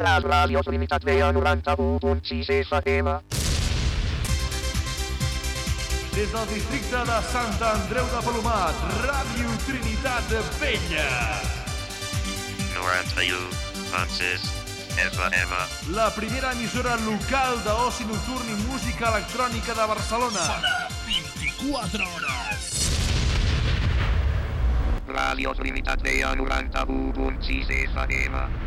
La ràdio Vella 91.6 FM. Des del districte de Sant Andreu de Palomat, Ràdio Trinitat Vella. 91.6 FM. La primera emissora local d'oci nocturn i música electrònica de Barcelona. Sona 24 hores. Ràdio Trinitat Vella 91.6 FM.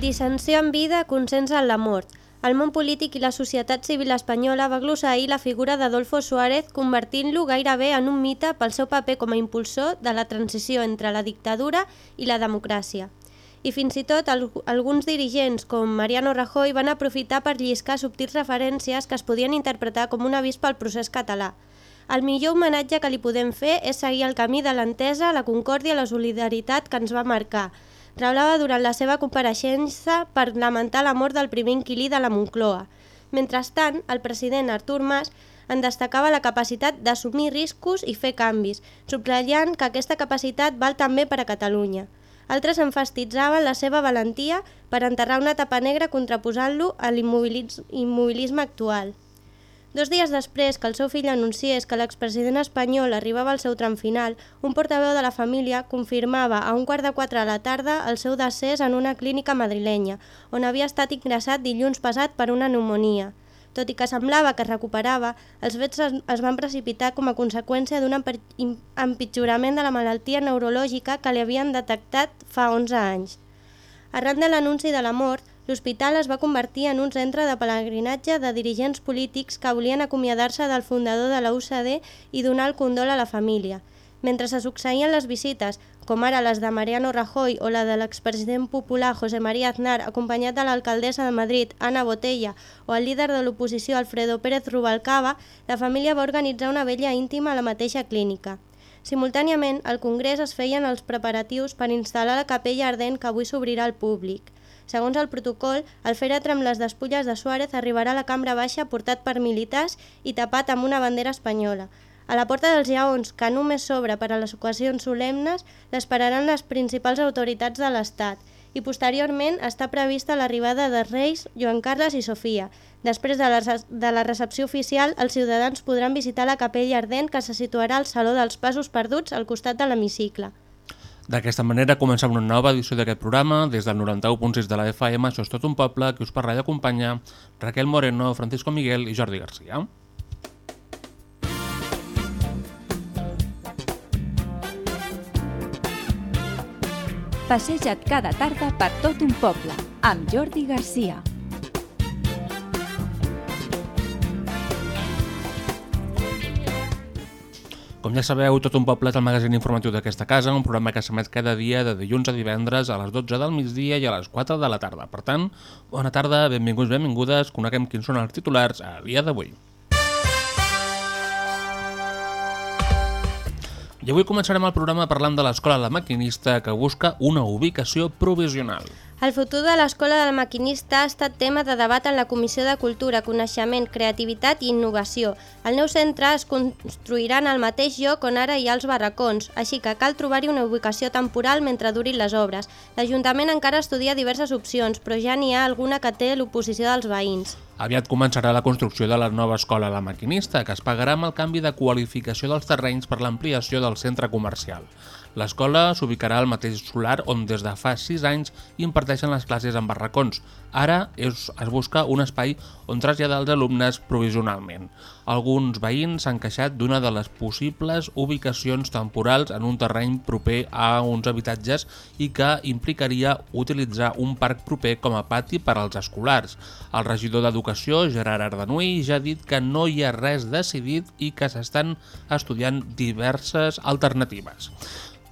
Dissensió en vida, consens en la mort. El món polític i la societat civil espanyola va glossar ahir la figura d'Adolfo Suárez convertint-lo gairebé en un mite pel seu paper com a impulsor de la transició entre la dictadura i la democràcia. I fins i tot al alguns dirigents com Mariano Rajoy van aprofitar per lliscar subtils referències que es podien interpretar com un avís pel procés català. El millor homenatge que li podem fer és seguir el camí de l'entesa, la concòrdia i la solidaritat que ens va marcar, Traulava durant la seva compareixença per lamentar la mort del primer inquilí de la Moncloa. Mentrestant, el president Artur Mas en destacava la capacitat d'assumir riscos i fer canvis, subratllant que aquesta capacitat val també per a Catalunya. Altres enfastitzaven la seva valentia per enterrar una tapa negra contraposant-lo a l'immobilisme actual. Dos dies després que el seu fill anunciés que l'expresident espanyol arribava al seu tram final, un portaveu de la família confirmava a un quart de quatre a la tarda el seu decés en una clínica madrilenya, on havia estat ingressat dilluns passat per una pneumonia. Tot i que semblava que es recuperava, els fets es, van precipitar com a conseqüència d'un empitjorament de la malaltia neurològica que li havien detectat fa 11 anys. Arran de l'anunci de la mort, l'hospital es va convertir en un centre de pelegrinatge de dirigents polítics que volien acomiadar-se del fundador de la UCD i donar el condol a la família. Mentre se succeïen les visites, com ara les de Mariano Rajoy o la de l'expresident popular José María Aznar, acompanyat de l'alcaldessa de Madrid, Ana Botella, o el líder de l'oposició Alfredo Pérez Rubalcaba, la família va organitzar una vella íntima a la mateixa clínica. Simultàniament, al Congrés es feien els preparatius per instal·lar la capella ardent que avui s'obrirà al públic. Segons el protocol, el fèretre amb les despulles de Suárez arribarà a la cambra baixa portat per militars i tapat amb una bandera espanyola. A la porta dels lleons, que només s'obre per a les ocasions solemnes, l'esperaran les principals autoritats de l'Estat i posteriorment està prevista l'arribada de Reis, Joan Carles i Sofia. Després de la, de la recepció oficial, els ciutadans podran visitar la capella ardent que se situarà al Saló dels Passos Perduts al costat de l'hemicicle. D'aquesta manera comencem una nova edició d'aquest programa des del 91.6 de la FM, això és tot un poble, que us parla i acompanya Raquel Moreno, Francisco Miguel i Jordi Garcia. Passeja't cada tarda per tot un poble, amb Jordi Garcia. Com ja sabeu, Tot un poble és el magazín informatiu d'aquesta casa, un programa que s'emet cada dia de dilluns a divendres a les 12 del migdia i a les 4 de la tarda. Per tant, bona tarda, benvinguts, benvingudes, coneguem quins són els titulars a dia d'avui. I avui començarem el programa parlant de l'Escola La Maquinista que busca una ubicació provisional. El futur de l'Escola del Maquinista ha estat tema de debat en la Comissió de Cultura, Coneixement, Creativitat i Innovació. El nou centre es construirà en el mateix lloc on ara hi ha els barracons, així que cal trobar-hi una ubicació temporal mentre durin les obres. L'Ajuntament encara estudia diverses opcions, però ja n'hi ha alguna que té l'oposició dels veïns. Aviat començarà la construcció de la nova escola La Maquinista, que es pagarà amb el canvi de qualificació dels terrenys per l'ampliació del centre comercial. L'escola s'ubicarà al mateix solar on des de fa 6 anys imparteixen les classes en barracons. Ara es, es busca un espai on traslladar els alumnes provisionalment. Alguns veïns s'han queixat d'una de les possibles ubicacions temporals en un terreny proper a uns habitatges i que implicaria utilitzar un parc proper com a pati per als escolars. El regidor d'Educació, Gerard Ardanuy, ja ha dit que no hi ha res decidit i que s'estan estudiant diverses alternatives.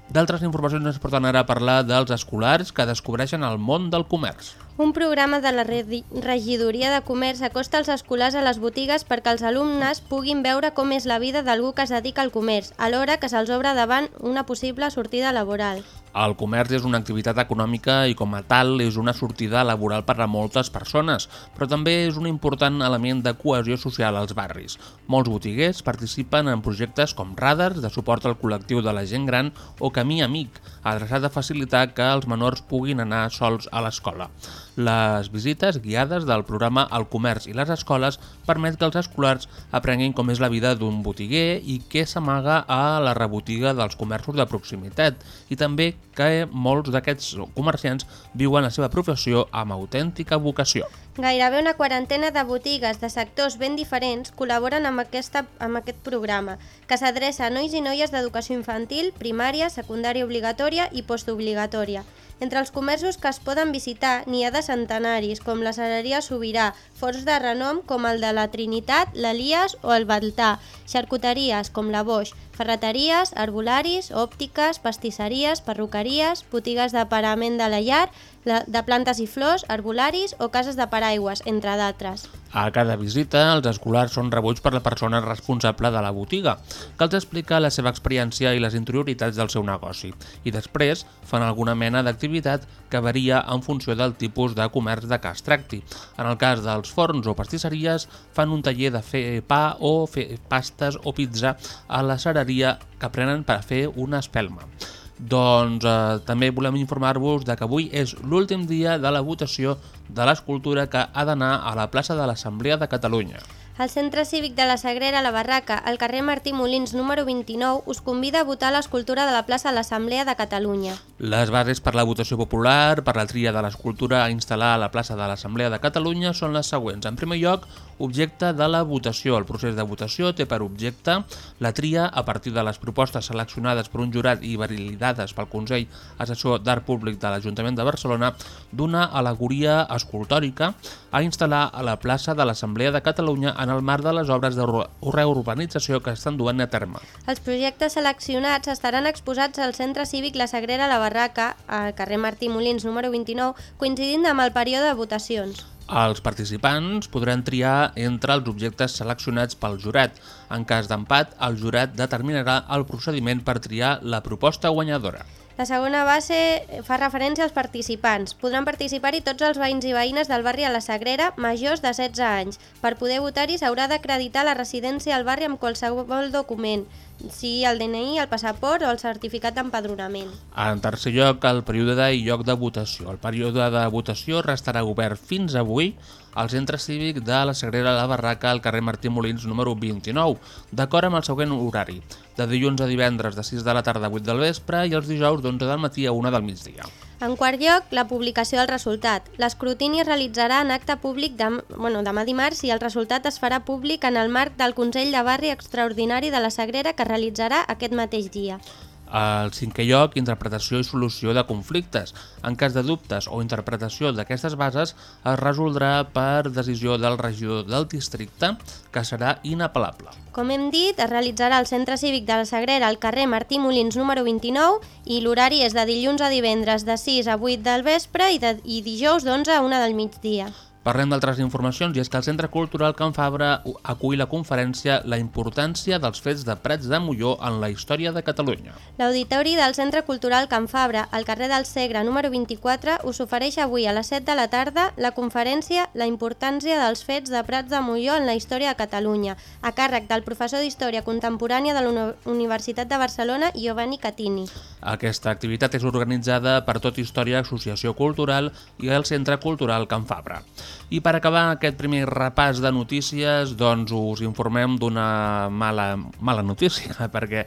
D'altres informacions ens porten ara a parlar dels escolars que descobreixen el món del comerç. Un programa de la regidoria de comerç acosta els escolars a les botigues perquè els alumnes puguin veure com és la vida d'algú que es dedica al comerç, alhora que se'ls obre davant una possible sortida laboral. El comerç és una activitat econòmica i com a tal és una sortida laboral per a moltes persones, però també és un important element de cohesió social als barris. Molts botiguers participen en projectes com radars de suport al col·lectiu de la gent gran o Camí Amic, adreçat a facilitar que els menors puguin anar sols a l'escola. Les visites guiades del programa El Comerç i les Escoles permet que els escolars aprenguin com és la vida d'un botiguer i què s'amaga a la rebotiga dels comerços de proximitat i també que molts d'aquests comerciants viuen la seva professió amb autèntica vocació. Gairebé una quarantena de botigues de sectors ben diferents col·laboren amb, aquesta, amb aquest programa, que s'adreça a nois i noies d'educació infantil, primària, secundària obligatòria i postobligatòria. Entre els comerços que es poden visitar n'hi ha de centenaris, com la Cereria Sobirà, forts de renom com el de la Trinitat, l'Elias o el Baltà, xarcuteries com la Boix, ferreteries, arbolaris, òptiques, pastisseries, perruqueries, botigues de parament de la llar, la- de plantes i flors, arbolaris o cases de paraigües, entre d'altres. A cada visita, els escolars són rebuts per la persona responsable de la botiga, que els explica la seva experiència i les interioritats del seu negoci, i després fan alguna mena d'activitat que varia en funció del tipus de comerç de què es tracti. En el cas dels forns o pastisseries, fan un taller de fer pa o fer pastes o pizza a la cereria que prenen per fer una espelma. Doncs eh, també volem informar-vos de que avui és l'últim dia de la votació de l'escultura que ha d'anar a la plaça de l'Assemblea de Catalunya. El Centre Cívic de la Sagrera, la Barraca, al carrer Martí Molins número 29, us convida a votar l'escultura de la plaça de l'Assemblea de Catalunya. Les bases per la votació popular, per la tria de l'escultura a instal·lar a la plaça de l'Assemblea de Catalunya són les següents. En primer lloc, objecte de la votació. El procés de votació té per objecte la tria a partir de les propostes seleccionades per un jurat i validades pel Consell Assessor d'Art Públic de l'Ajuntament de Barcelona d'una alegoria escultòrica a instal·lar a la plaça de l'Assemblea de Catalunya en el marc de les obres de reurbanització que estan duent a terme. Els projectes seleccionats estaran exposats al Centre Cívic La Sagrera la Barraca, al carrer Martí Molins número 29, coincidint amb el període de votacions. Els participants podran triar entre els objectes seleccionats pel jurat. En cas d'empat, el jurat determinarà el procediment per triar la proposta guanyadora. La segona base fa referència als participants. Podran participar-hi tots els veïns i veïnes del barri a la Sagrera majors de 16 anys. Per poder votar-hi s'haurà d'acreditar la residència al barri amb qualsevol document, sigui el DNI, el passaport o el certificat d'empadronament. En tercer lloc, el període i lloc de votació. El període de votació restarà obert fins avui al Centre Cívic de la Sagrera de la Barraca al carrer Martí Molins número 29, d'acord amb el següent horari, de dilluns a divendres de 6 de la tarda a 8 del vespre i els dijous d'11 del matí a 1 del migdia. En quart lloc, la publicació del resultat. L'escrutini es realitzarà en acte públic dem bueno, demà dimarts i el resultat es farà públic en el marc del Consell de Barri Extraordinari de la Sagrera que es realitzarà aquest mateix dia. Al cinquè lloc, interpretació i solució de conflictes. En cas de dubtes o interpretació d'aquestes bases, es resoldrà per decisió del regidor del districte, que serà inapel·lable. Com hem dit, es realitzarà al Centre Cívic de la Sagrera al carrer Martí Molins número 29 i l'horari és de dilluns a divendres de 6 a 8 del vespre i, de, i dijous d'11 a 1 del migdia. Parlem d'altres informacions i és que el Centre Cultural Can Fabra acull la conferència La importància dels fets de Prats de Molló en la història de Catalunya. L'Auditori del Centre Cultural Can Fabra, al carrer del Segre número 24, us ofereix avui a les 7 de la tarda la conferència La importància dels fets de Prats de Molló en la història de Catalunya, a càrrec del professor d'Història Contemporània de la Uni- Universitat de Barcelona, Giovanni Catini. Aquesta activitat és organitzada per Tot Història Associació Cultural i el Centre Cultural Can Fabra. I per acabar aquest primer repàs de notícies, doncs us informem d'una mala, mala notícia, perquè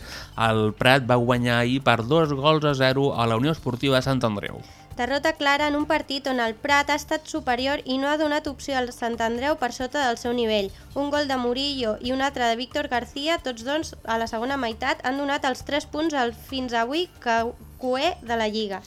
el Prat va guanyar ahir per dos gols a zero a la Unió Esportiva Sant Andreu. Derrota clara en un partit on el Prat ha estat superior i no ha donat opció al Sant Andreu per sota del seu nivell. Un gol de Murillo i un altre de Víctor García, tots dos a la segona meitat, han donat els 3 punts al fins avui que cué de la Lliga.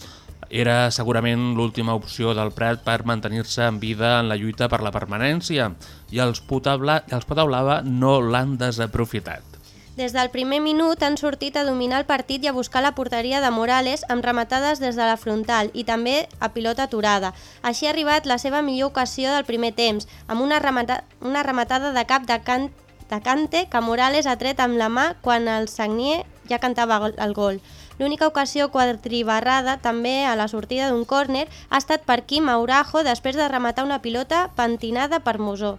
Era segurament l'última opció del Prat per mantenir-se en vida en la lluita per la permanència i els Putabla, els Potablava no l'han desaprofitat. Des del primer minut han sortit a dominar el partit i a buscar la porteria de Morales amb rematades des de la frontal i també a pilota aturada. Així ha arribat la seva millor ocasió del primer temps, amb una, remata una rematada de cap de, can de Cante que Morales ha tret amb la mà quan el Sagnier ja cantava el gol. L'única ocasió quadribarrada, també a la sortida d'un córner, ha estat per Quim Aurajo després de rematar una pilota pentinada per Mosó.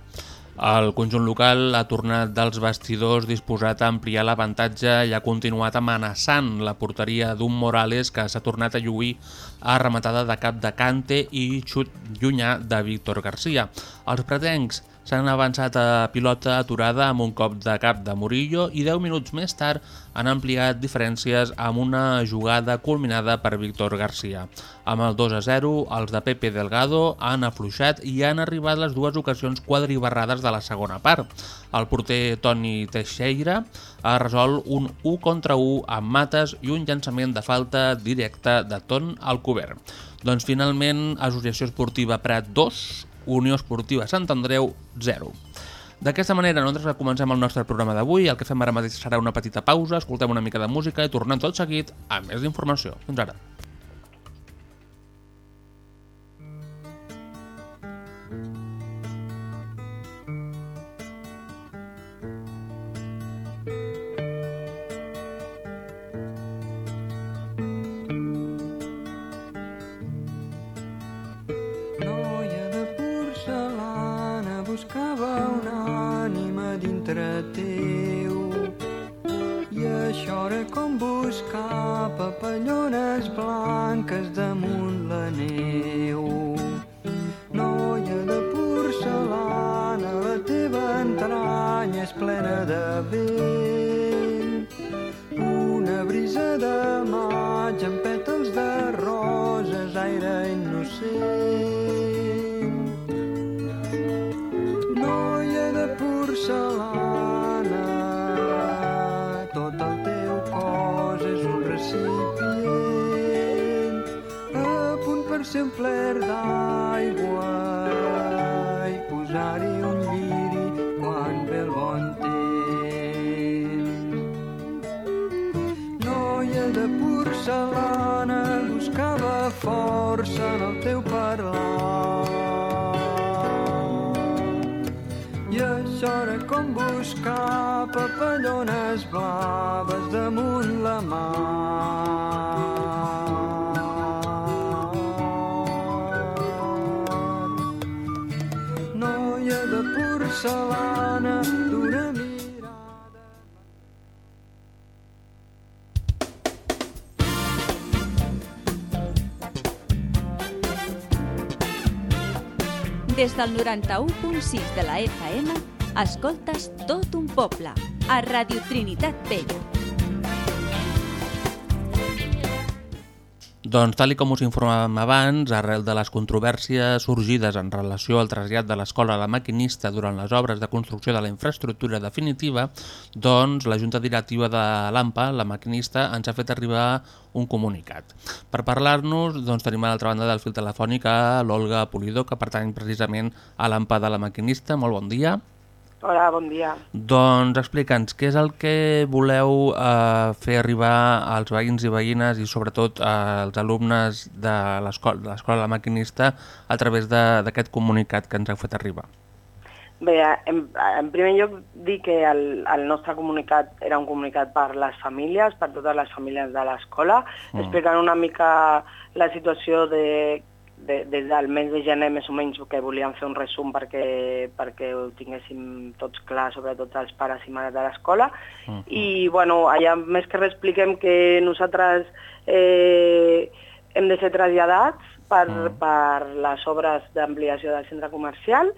El conjunt local ha tornat dels vestidors disposat a ampliar l'avantatge i ha continuat amenaçant la porteria d'un Morales que s'ha tornat a lluir a rematada de cap de Cante i xut llunyà de Víctor Garcia. Els pretencs s'han avançat a pilota aturada amb un cop de cap de Murillo i 10 minuts més tard han ampliat diferències amb una jugada culminada per Víctor Garcia. Amb el 2 a 0, els de Pepe Delgado han afluixat i han arribat les dues ocasions quadribarrades de la segona part. El porter Toni Teixeira ha resolt un 1 contra 1 amb mates i un llançament de falta directe de Ton al cobert. Doncs finalment, Associació Esportiva Prat 2, Unió Esportiva Sant Andreu 0. D'aquesta manera, nosaltres comencem el nostre programa d'avui. El que fem ara mateix serà una petita pausa, escoltem una mica de música i tornem tot seguit amb més informació. Fins ara. Buscava una ànima dintre teu i això era com buscar papallones blanques damunt la neu. Noia de porcelana, la teva entranya és plena de vent. Una brisa de maig amb pètals de roses, aire innocent. Porcelana, tot el teu cos és un recipient, a punt per ser fler d'aigua i posar-hi un lliri quan ve el bon temps. Noia de porcelana buscava força en el teu buscar papallones blaves damunt la mar. Noia de porcelana d'una mirada... Des del 91.6 de la FM, escoltes tot un poble, a Radio Trinitat Vella. Doncs, tal com us informàvem abans, arrel de les controvèrsies sorgides en relació al trasllat de l'escola a la maquinista durant les obres de construcció de la infraestructura definitiva, doncs la Junta Directiva de l'AMPA, la maquinista, ens ha fet arribar un comunicat. Per parlar-nos, doncs, tenim a l'altra banda del fil telefònic l'Olga Polidor, que pertany precisament a l'AMPA de la maquinista. Molt bon dia. Hola, bon dia. Doncs explica'ns, què és el que voleu eh, fer arribar als veïns i veïnes i sobretot eh, als alumnes de l'escola de la maquinista a través de- d'aquest comunicat que ens heu fet arribar? Bé, en, en primer lloc dir que el, el nostre comunicat era un comunicat per les famílies, per totes les famílies de l'escola, Mm. explicant una mica la situació de, de, des del mes de gener més o menys que volíem fer un resum perquè, perquè ho tinguéssim tots clar, sobretot els pares i mares de l'escola. Mhm. I bueno, allà més que res expliquem que nosaltres eh, hem de ser traslladats per, Mm. per les obres d'ampliació del centre comercial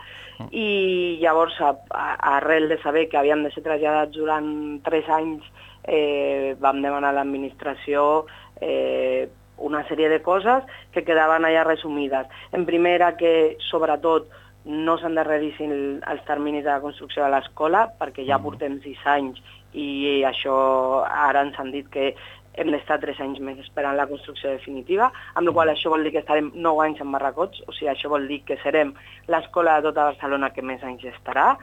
i llavors, a, a, arrel de saber que havíem de ser traslladats durant tres anys, eh, vam demanar a l'administració eh, una sèrie de coses que quedaven allà resumides. En primera, que sobretot no s'endarrerissin els terminis de la construcció de l'escola, perquè ja portem sis anys i això ara ens han dit que hem d'estar tres anys més esperant la construcció definitiva, amb la qual això vol dir que estarem nou anys en barracots, o sigui, això vol dir que serem l'escola de tota Barcelona que més anys estarà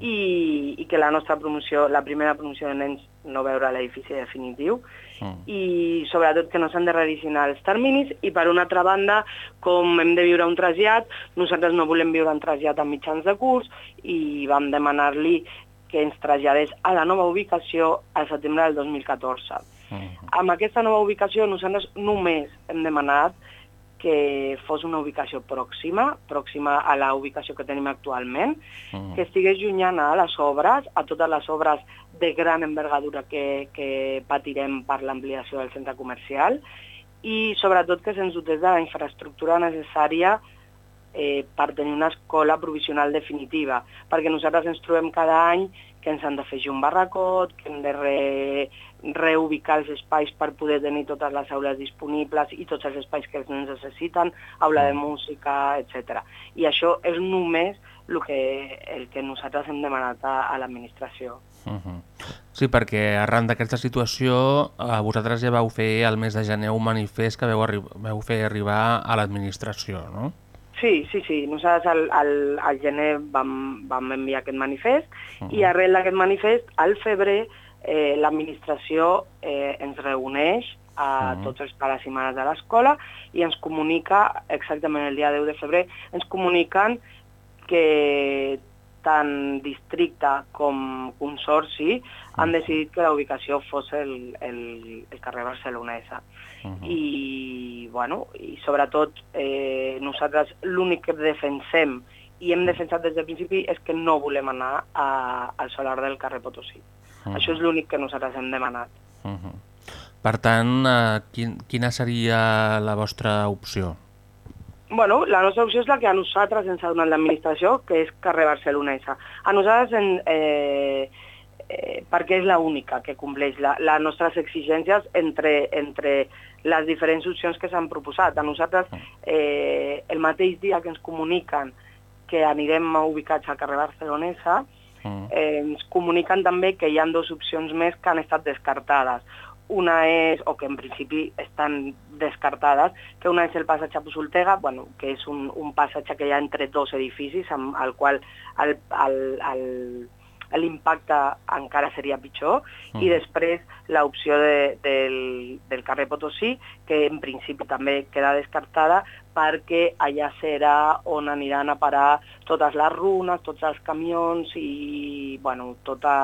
i, i que la nostra promoció, la primera promoció de nens no veurà l'edifici definitiu i sobretot que no s'endarrerissin els terminis i per una altra banda, com hem de viure un trasllat, nosaltres no volem viure un trasllat a mitjans de curs i vam demanar-li que ens traslladés a la nova ubicació al setembre del 2014. Amb aquesta nova ubicació nosaltres només hem demanat que fos una ubicació pròxima, pròxima a la ubicació que tenim actualment, que estigués llunyana a les obres, a totes les obres de gran envergadura que, que patirem per l'ampliació del centre comercial i sobretot que se'ns dotés de la infraestructura necessària eh, per tenir una escola provisional definitiva, perquè nosaltres ens trobem cada any que ens han d'afegir un barracot, que hem de re, reubicar els espais per poder tenir totes les aules disponibles i tots els espais que els nens necessiten, aula de música, etc. I això és només el que, el que nosaltres hem demanat a, a l'administració. Uh -huh. Sí, perquè arran d'aquesta situació eh, vosaltres ja vau fer el mes de gener un manifest que arri veu fer arribar a l'administració, no? Sí, sí, sí. Nosaltres al, al, al gener vam, vam enviar aquest manifest uh -huh. i arrel d'aquest manifest, al febrer, eh, l'administració eh, ens reuneix a uh -huh. tots els pares i mares de l'escola i ens comunica, exactament el dia 10 de febrer, ens comuniquen que tant districte com consorci han decidit que la ubicació fos el, el, el carrer Barcelonesa. Uh -huh. I, bueno, i sobretot eh, nosaltres l'únic que defensem i hem defensat des del principi és que no volem anar a, al solar del carrer Potosí. Uh -huh. Això és l'únic que nosaltres hem demanat. Uh -huh. Per tant, eh, quin, quina seria la vostra opció? Bueno, la nostra opció és la que a nosaltres ens ha donat l'administració, que és carrer Barcelonesa. A nosaltres, en, eh, eh, perquè és l'única que compleix la, les nostres exigències entre, entre les diferents opcions que s'han proposat. A nosaltres, eh, el mateix dia que ens comuniquen que anirem ubicats al carrer Barcelonesa, eh, ens comuniquen també que hi ha dues opcions més que han estat descartades. Una és, o que en principi estan descartades, que una és el passatge Pusultega, bueno, que és un, un passatge que hi ha entre dos edificis, amb el qual el, el, el, l'impacte encara seria pitjor, mm. i després l'opció de, del, del carrer Potosí, que en principi també queda descartada perquè allà serà on aniran a parar totes les runes, tots els camions i bueno, tota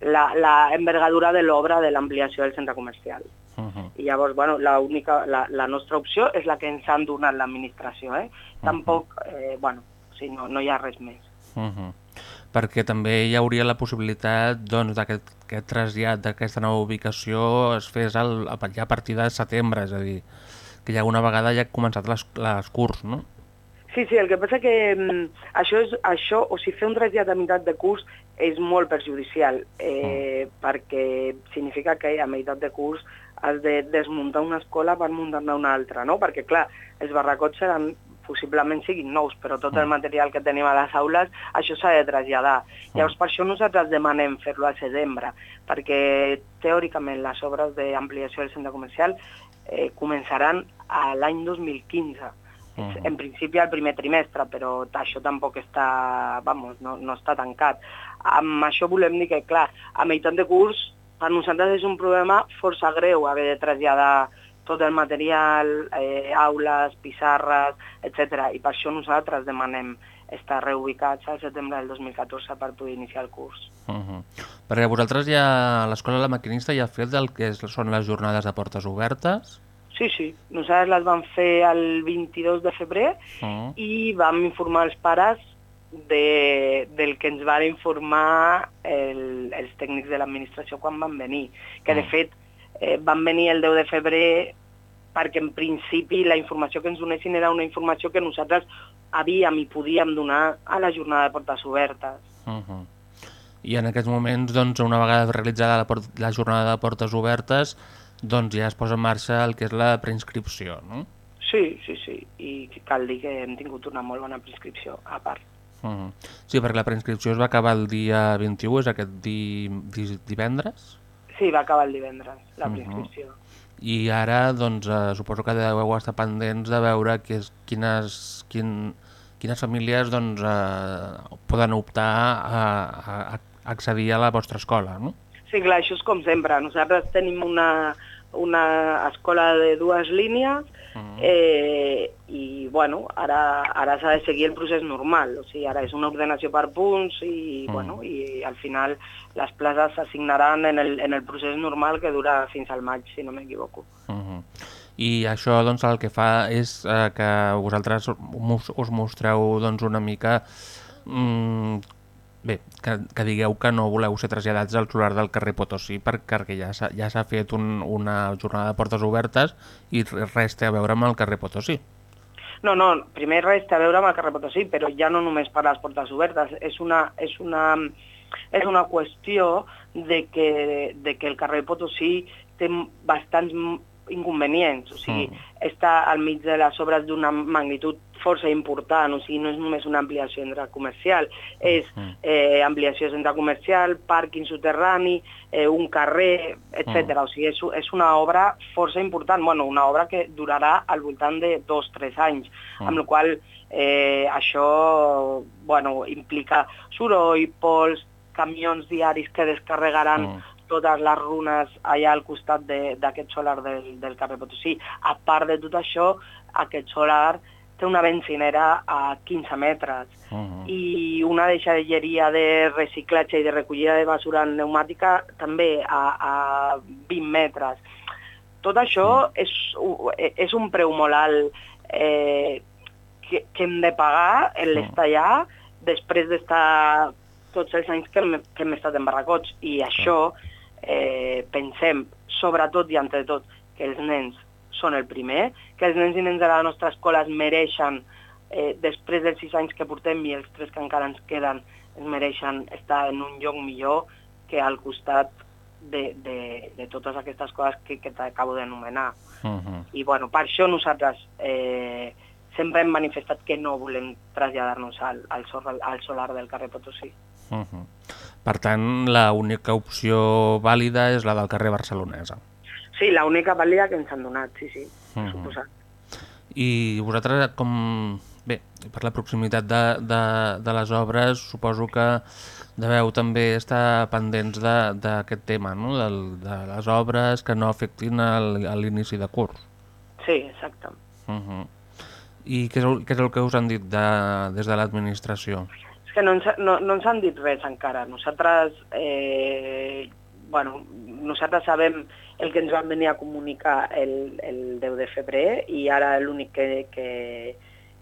la, la envergadura de l'obra de l'ampliació del centre comercial. Uh -huh. I llavors, bueno, la, única, la, la nostra opció és la que ens han donat l'administració. Eh? Tampoc, eh, bueno, sí, no, no hi ha res més. Uh -huh. Perquè també hi hauria la possibilitat doncs, d'aquest aquest trasllat d'aquesta nova ubicació es fes el, ja a partir de setembre, és a dir, que ja una vegada ja ha començat les, les curs, no? Sí, sí, el que passa que mm, això, és, això, o sigui, fer un trasllat a meitat de curs és molt perjudicial, eh, mm. perquè significa que a meitat de curs has de desmuntar una escola per muntar-ne una altra, no? Perquè, clar, els barracots seran possiblement siguin nous, però tot el material que tenim a les aules, això s'ha de traslladar. Llavors, per això nosaltres demanem fer-lo al setembre, perquè teòricament les obres d'ampliació del centre comercial eh, començaran a l'any 2015. Uh -huh. En principi al primer trimestre, però això tampoc està, vamos, no, no està tancat. Amb això volem dir que, clar, a meitat de curs per nosaltres és un problema força greu haver de traslladar tot el material, eh, aules, pissarres, etc. I per això nosaltres demanem estar reubicats al setembre del 2014 per poder iniciar el curs. Uh -huh. Perquè vosaltres ja, a l'Escola de la Maquinista ja ha fet el que són les jornades de portes obertes? Sí, sí. Nosaltres les vam fer el 22 de febrer -huh. i vam informar els pares de, del que ens van informar el, els tècnics de l'administració quan van venir, que de fet eh, van venir el 10 de febrer perquè en principi la informació que ens donessin era una informació que nosaltres havíem i podíem donar a la jornada de portes obertes. Uh -huh. I en aquests moments, doncs, una vegada realitzada la, la jornada de portes obertes, doncs ja es posa en marxa el que és la preinscripció, no? Sí, sí, sí, i cal dir que hem tingut una molt bona preinscripció, a part. Uh -huh. Sí, perquè la preinscripció es va acabar el dia 21, és aquest di, di, divendres? Sí, va acabar el divendres, la preinscripció. Uh -huh. I ara, doncs, eh, suposo que deveu estar pendents de veure que és, quines, quin, quines famílies doncs, eh, poden optar a, a, a accedir a la vostra escola, no? Sí, clar, això és com sempre. Nosaltres tenim una, una escola de dues línies uh -huh. eh, i, bueno, ara, ara s'ha de seguir el procés normal, o sigui, ara és una ordenació per punts i, Mm. bueno, i al final les places s'assignaran en, el, en el procés normal que dura fins al maig, si no m'equivoco. Uh -huh. I això doncs, el que fa és eh, que vosaltres mos, us mostreu doncs, una mica... Mm, bé, que, que digueu que no voleu ser traslladats al solar del carrer Potosí per, perquè ja s'ha ja fet un, una jornada de portes obertes i res té a veure amb el carrer Potosí. No, no, primer res té a veure amb el carrer Potosí, però ja no només per les portes obertes, és una, és una, és una qüestió de que, de que el carrer Potosí té bastants inconvenients, o sigui, Mm. està al mig de les obres d'una magnitud força important, o sigui, no és només una ampliació de centre comercial, és Mm. eh, ampliació centre comercial, pàrquing soterrani, eh, un carrer, etc. Mm. O sigui, és, és una obra força important, bueno, una obra que durarà al voltant de dos tres anys, Mm. amb la qual eh, això bueno, implica soroll, pols, camions diaris que descarregaran Mm. Totes les runes allà al costat de- d'aquest solar del, del carrer Potosí. A part de tot això, aquest solar té una benzinera a 15 metres Uh -huh. i una deixalleria de reciclatge i de recollida de basura pneumàtica també a, a 20 metres. Tot això és, u- és un preu molt alt eh, que, que hem de pagar en l'estar allà després d'estar tots els anys que hem, que hem estat en barracots i això eh, pensem sobretot i entre tot que els nens són el primer, que els nens i nens de la nostra escola es mereixen eh, després dels sis anys que portem i els tres que encara ens queden es mereixen estar en un lloc millor que al costat de, de, de totes aquestes coses que, que t'acabo d'anomenar. Uh -huh. I bueno, per això nosaltres eh, sempre hem manifestat que no volem traslladar-nos al, al, sol, al solar del carrer Potosí. Uh -huh. Per tant, la única opció vàlida és la del carrer Barcelonesa. Sí, l'única vàlida que ens han donat, sí, sí, Mhm. suposat. I vosaltres, com... Bé, per la proximitat de, de, de les obres, suposo que deveu també estar pendents de- d'aquest tema, no? Del, de les obres que no afectin l'inici de curs. Sí, exacte. Uh -huh. I què és, el, què és el que us han dit de, des de l'administració? Que no ens, no, no ens han dit res encara. Nosaltres, eh, bueno, nosaltres sabem el que ens van venir a comunicar el, el 10 de febrer i ara l'únic que, que,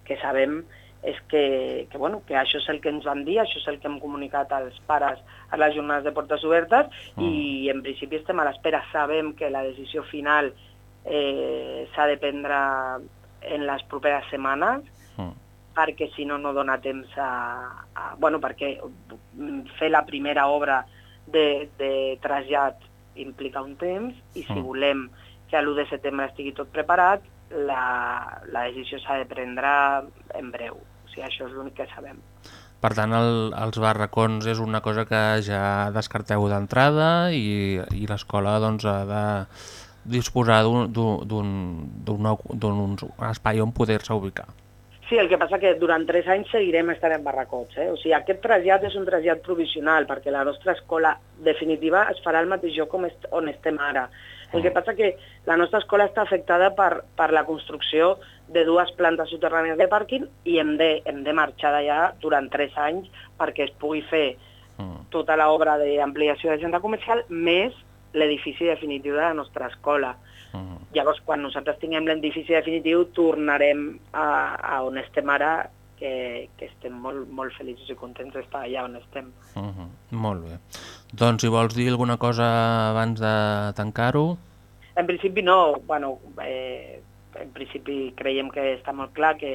que sabem és que, que, bueno, que això és el que ens van dir, això és el que hem comunicat als pares a les jornades de portes obertes i en principi estem a l'espera. Sabem que la decisió final eh, s'ha de prendre en les properes setmanes Mm. Perquè si no no dona temps a, a bueno, perquè mm, fer la primera obra de, de trasllat implica un temps i si Mm. volem que a l'1 de setembre estigui tot preparat, la, la decisió s'ha de prendre en breu. O sigui, això és l'únic que sabem. Per tant, el, els barracons és una cosa que ja descarteu d'entrada i, i l'escola doncs, ha de disposar d'un espai on poder-se ubicar. Sí, el que passa que durant tres anys seguirem estant en barracots. Eh? O sigui, aquest trasllat és un trasllat provisional, perquè la nostra escola definitiva es farà al mateix lloc on, est on estem ara. El que passa que la nostra escola està afectada per, per la construcció de dues plantes soterrànies de pàrquing i hem de, hem de marxar d'allà durant tres anys perquè es pugui fer Mm. tota l'obra d'ampliació del centre comercial més l'edifici definitiu de la nostra escola. Mm. Llavors, quan nosaltres tinguem l'edifici definitiu, tornarem a, a on estem ara, que, que estem molt, molt feliços i contents d'estar allà on estem. Mm -hmm. Molt bé. Doncs si vols dir alguna cosa abans de tancar-ho... En principi no, bueno, eh, en principi creiem que està molt clar que,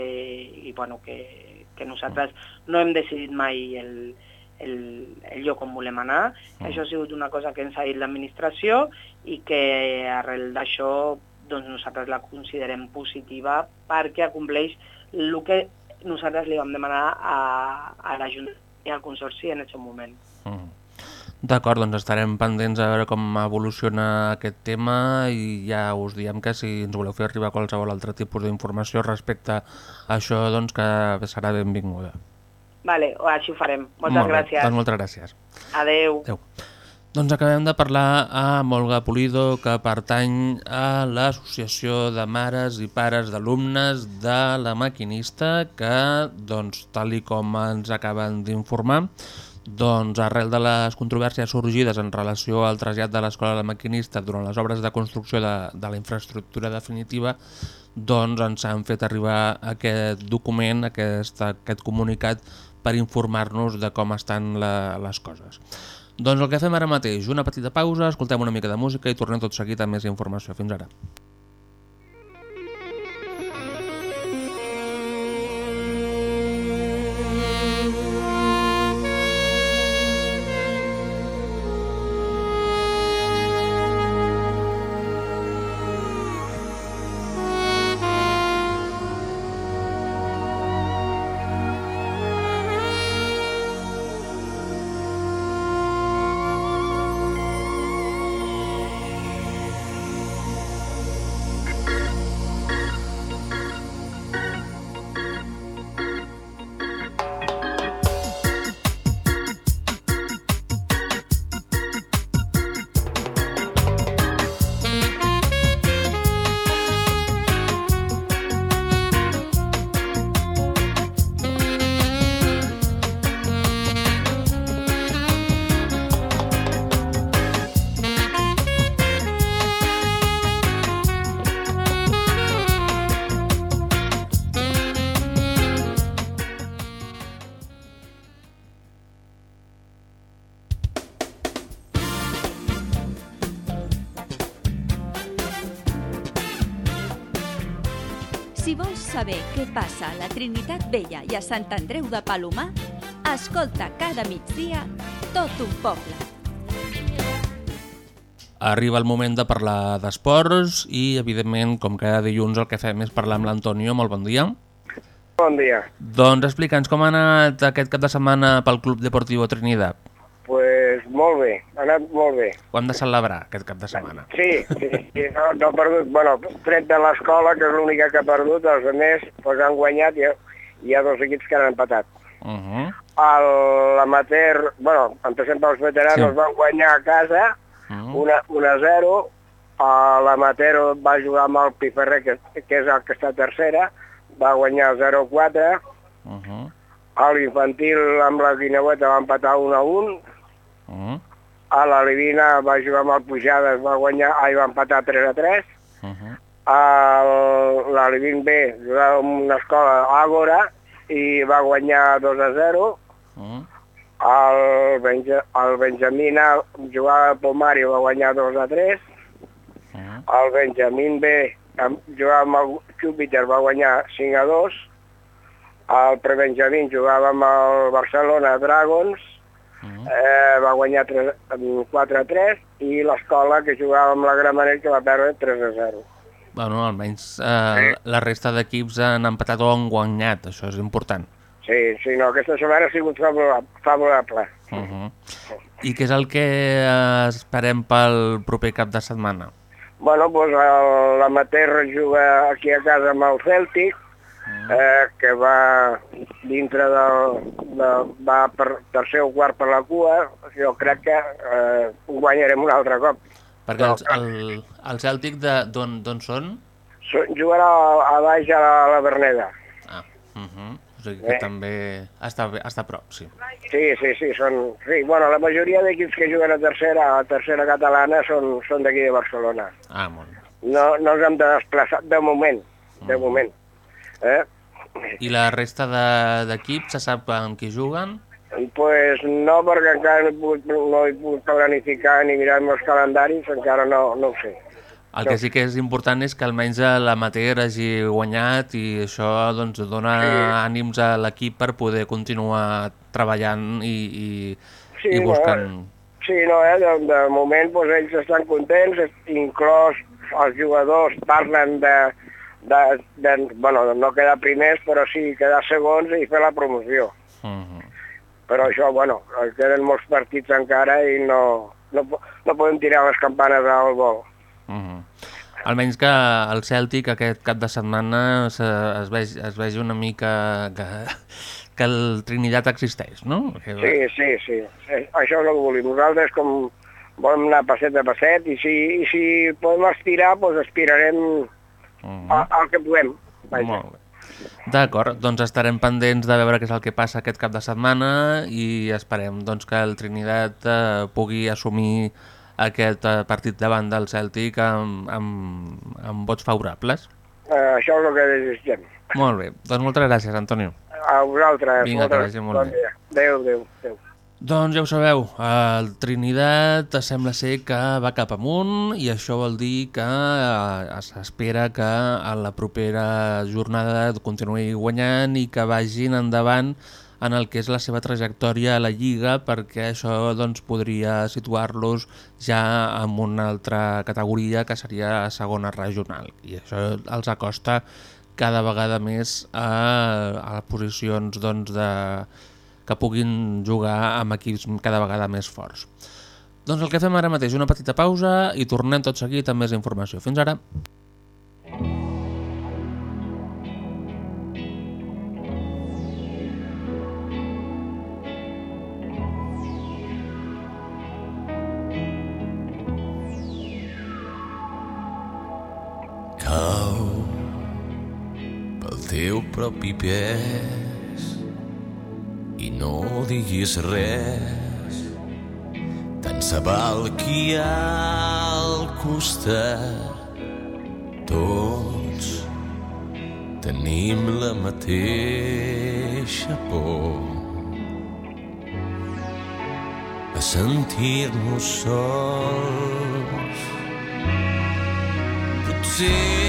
i, bueno, que, que nosaltres no hem decidit mai el, el, el lloc on volem anar. Mm. Això ha sigut una cosa que ens ha dit l'administració i que arrel d'això doncs nosaltres la considerem positiva perquè acompleix el que nosaltres li vam demanar a, a l'Ajuntament i al Consorci en aquest moment. Mm. D'acord, doncs estarem pendents a veure com evoluciona aquest tema i ja us diem que si ens voleu fer arribar qualsevol altre tipus d'informació respecte a això, doncs que serà benvinguda. Vale, així ho farem. Moltes Molt bé, gràcies. Doncs moltes gràcies. Adeu. Adéu. Doncs acabem de parlar amb Olga Pulido, que pertany a l'Associació de Mares i Pares d'Alumnes de la Maquinista, que, doncs, tal i com ens acaben d'informar, doncs, arrel de les controvèrsies sorgides en relació al trasllat de l'Escola de la Maquinista durant les obres de construcció de, de la infraestructura definitiva, doncs ens han fet arribar aquest document, aquest, aquest comunicat, per informar-nos de com estan la, les coses. Doncs el que fem ara mateix, una petita pausa, escoltem una mica de música i tornem tot seguit amb més informació. Fins ara. Què passa a la Trinitat Vella i a Sant Andreu de Palomar, escolta cada migdia tot un poble. Arriba el moment de parlar d'esports i, evidentment, com cada dilluns el que fem és parlar amb l'Antonio. Molt bon dia. Bon dia. Doncs explica'ns com ha anat aquest cap de setmana pel Club Deportivo Trinidad. Pues molt bé, ha anat molt bé. Ho hem de celebrar aquest cap de setmana. Sí, sí, sí no, no ha perdut, bueno, tret de l'escola, que és l'única que ha perdut, els altres pues, han guanyat i hi ha dos equips que han empatat. Uh -huh. L'amater, bueno, empecem pels veteranos, Sí. van guanyar a casa, Uh -huh. una, 1 a 0, Uh, L'amater va jugar amb el Piferrer, que, que és el que està tercera, va guanyar 0-4, Uh -huh. a l'infantil amb la Guineueta va empatar 1 a 1, Uh -huh. a la Livina va jugar amb el Pujades, va guanyar, ai, va empatar 3 a 3, Uh -huh. a la Livin B jugava en una escola Àgora i va guanyar 2 a 0, Uh -huh. el, Benja, el Benjamina jugava a Pomari va guanyar 2 a 3, Uh -huh. el Benjamín B amb- jugava amb el Júpiter va guanyar 5 a 2, el Prebenjamín jugava amb el Barcelona Dragons, eh, va guanyar 3, 4 a 3, i l'escola que jugava amb la Gramenet que va perdre 3 a 0. Bueno, almenys eh, la resta d'equips han empatat o han guanyat, això és important. Sí, sí, no, aquesta setmana ha sigut favorable. Uh -huh. I què és el que eh, esperem pel proper cap de setmana? Bueno, doncs l'amater juga aquí a casa amb el Celtic, eh, que va dintre del, de, va per tercer o quart per la cua, jo crec que eh, ho guanyarem un altre cop. Perquè el, el, el Celtic d'on són? Jugarà a, a baix a la, a la Berneda. Ah, uh -huh. o sigui que Eh. també està, està a prop, sí. Sí, sí, sí, són... Sí, bueno, la majoria d'equips que juguen a tercera, a tercera catalana són, són d'aquí de Barcelona. Ah, molt bé. No, no ens hem de desplaçar, de moment, de moment. Eh? I la resta de- d'equips se sap amb qui juguen? pues no, perquè encara no he pogut, no he pogut planificar ni mirar els calendaris, encara no, no ho sé. El que sí que és important és que almenys l'amater hagi guanyat i això doncs, dona Sí. ànims a l'equip per poder continuar treballant i, i, Sí, i no, buscant... Sí, no, eh? de, de moment pues, ells estan contents, inclòs els jugadors parlen de, de, de, bueno, no quedar primers, però sí quedar segons i fer la promoció. Uh -huh. Però això, bueno, queden molts partits encara i no, no, no podem tirar les campanes al vol. Uh -huh. Almenys que el Celtic aquest cap de setmana se, es, vegi, es vegi una mica que, que el Trinidad existeix, no? Sí, sí, sí, sí. Això és el que volim. Nosaltres, com volem anar passet a passet i si, i si podem aspirar, doncs aspirarem Mm. a, al que puguem. Vaja. Molt bé. D'acord, doncs estarem pendents de veure què és el que passa aquest cap de setmana i esperem doncs, que el Trinidad eh, pugui assumir aquest eh, partit davant del Celtic amb, amb, amb vots favorables. Eh, això és el que desitgem. Molt bé, doncs moltes gràcies, Antonio. A vosaltres. Vinga, que moltes- vagi molt bon bé. Adéu, adéu, adéu. Doncs ja ho sabeu, el Trinidad sembla ser que va cap amunt i això vol dir que eh, s'espera que a la propera jornada continuï guanyant i que vagin endavant en el que és la seva trajectòria a la Lliga perquè això doncs, podria situar-los ja en una altra categoria que seria la segona regional. I això els acosta cada vegada més a, a posicions doncs, de, que puguin jugar amb equips cada vegada més forts. Doncs el que fem ara mateix, una petita pausa i tornem tot seguit amb més informació. Fins ara. Cau pel teu propi pes i no diguis res. Tant se val qui hi ha al costat. Tots tenim la mateixa por a sentir-nos sols. Potser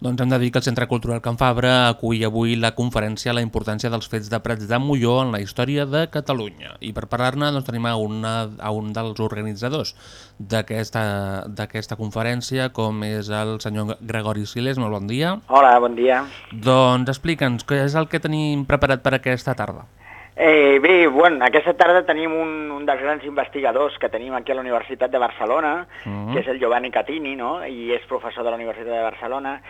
Doncs hem de dir que el Centre Cultural Can Fabra acull avui la conferència La importància dels fets de Prats de Molló en la història de Catalunya. I per parlar-ne doncs, tenim a, una, a un dels organitzadors d'aquesta conferència, com és el senyor Gregori Siles. Molt bon dia. Hola, bon dia. Doncs explica'ns, què és el que tenim preparat per aquesta tarda? Eh, bé, bueno, aquesta tarda tenim un, un dels grans investigadors que tenim aquí a la Universitat de Barcelona, Mhm. que és el Giovanni Catini, no? i és professor de la Universitat de Barcelona,